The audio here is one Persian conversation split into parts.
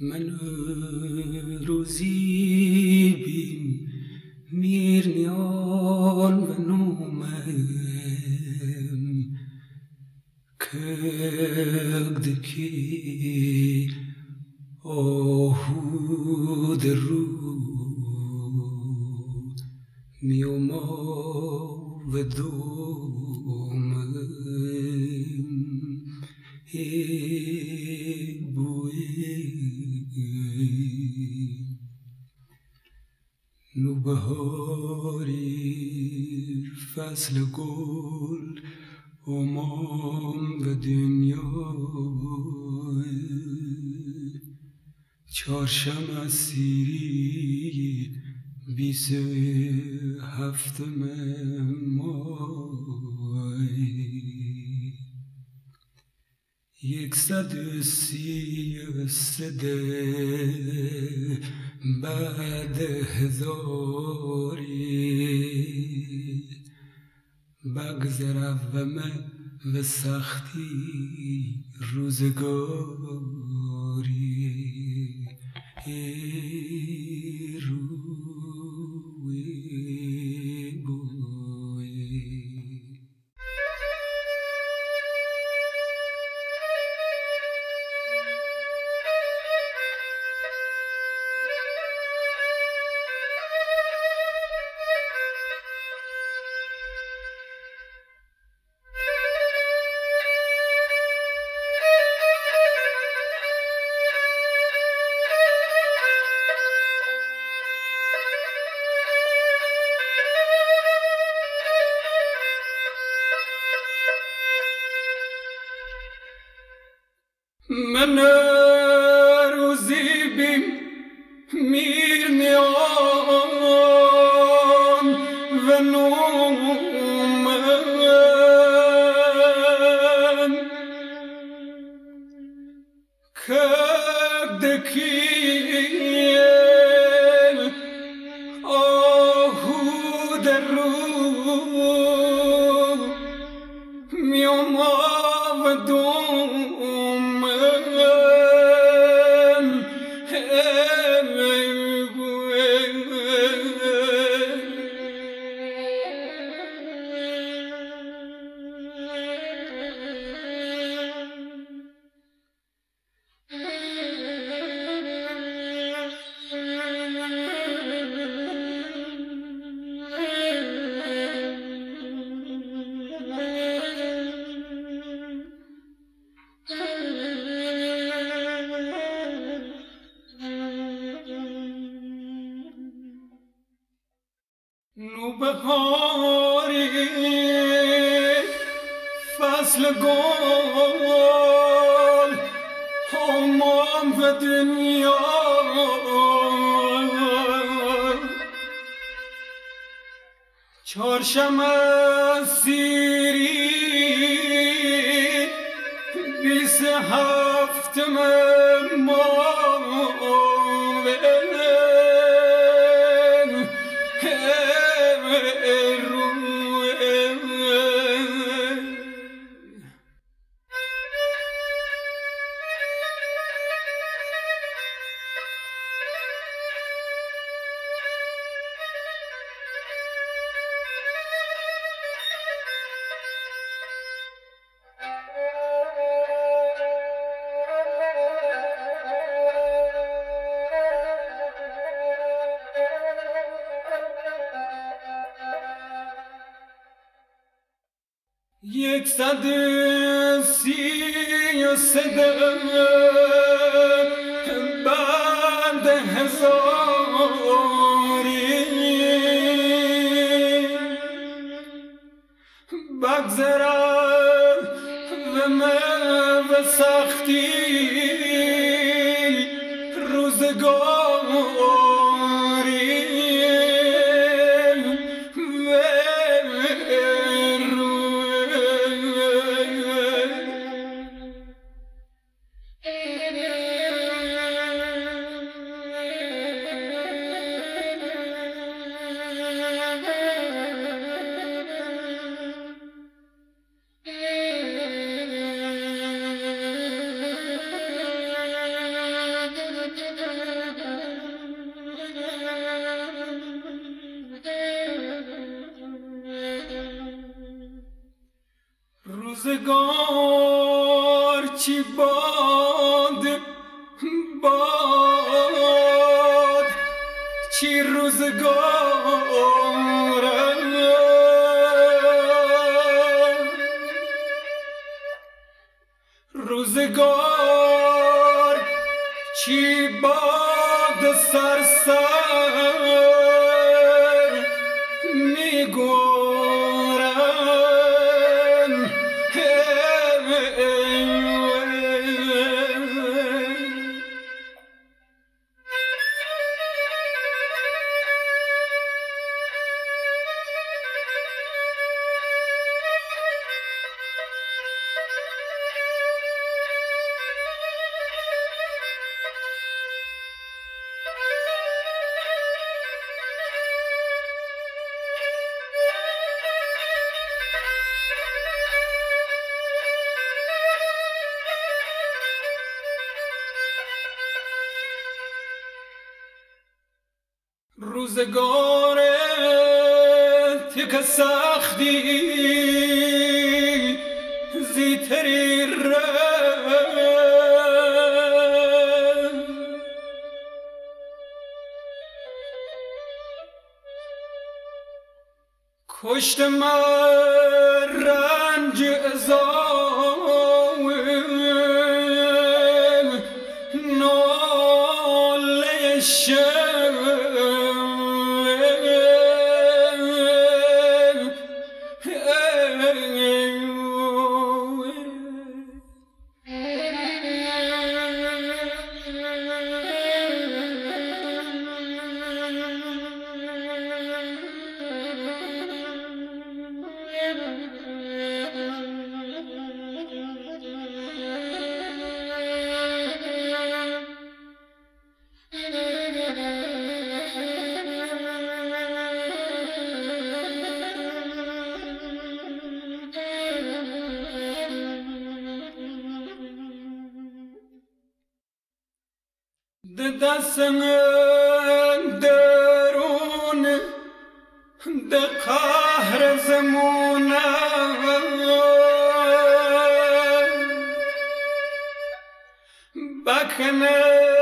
من روزی بیم میرنیان و نومم کردکی آهود رو میوما و دومم. بهاری فصل گل امام و دنیا چارشم از سیری بیس هفتم مای یکصد سی سده بعد هزاری. بگذرم و سختی روزگاری. بدون فصل گل همام و دنیا. چارشم سیری بیس هفتم ماه. یکصد سی و سده بعد هزاری بگذرم و من و سختی روزگار چی باد باد چی روزگار روزگار چی باد سرسر میگو. روزگار تک سختی زیتری کشت من دستم درون ده قهر زمونه. بکنم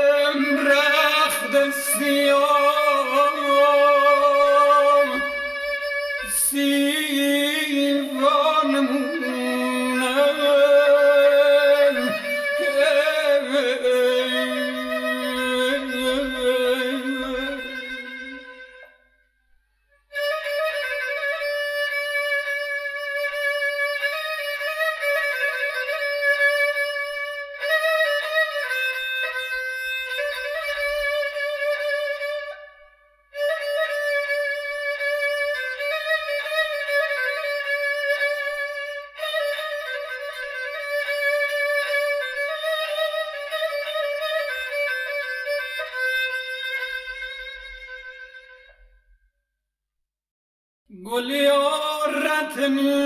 گلی آرتنی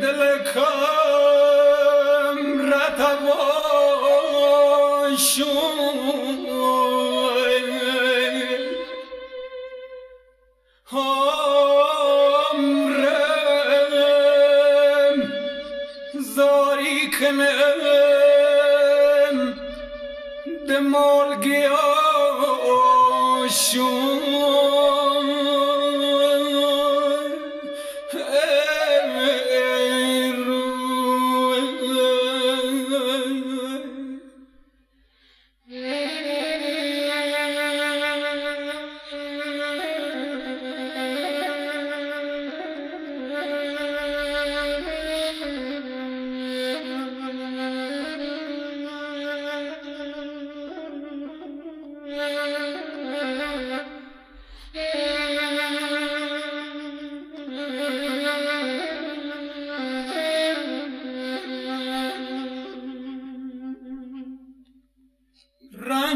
دل کم رتواشون همرم زاری کنم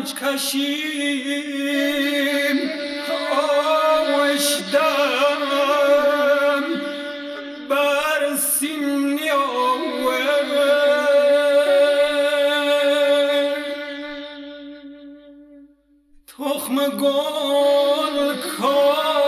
رنج کشیم آوشدم بر سیمیاوه تخم گل کار